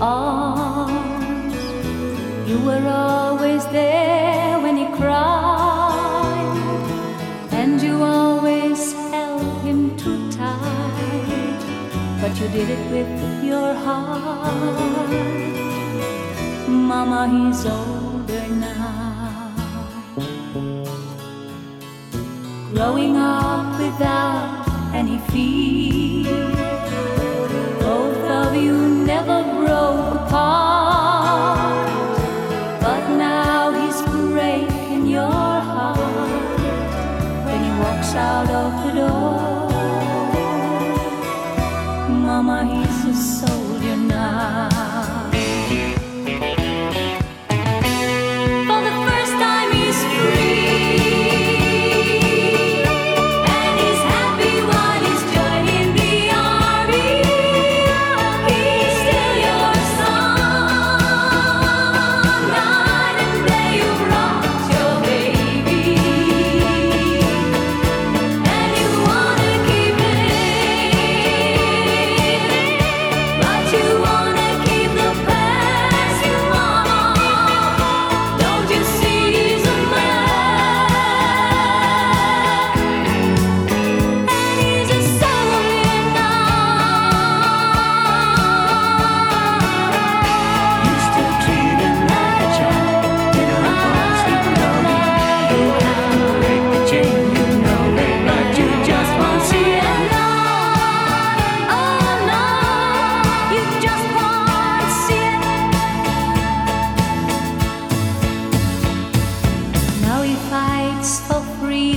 arms. You were always there when he cried, and you always held him too tight. But you did it with your heart. Mama, he's older now. Growing up without any fear could all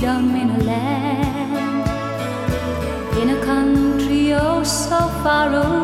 freedom in a land, in a country oh so far away.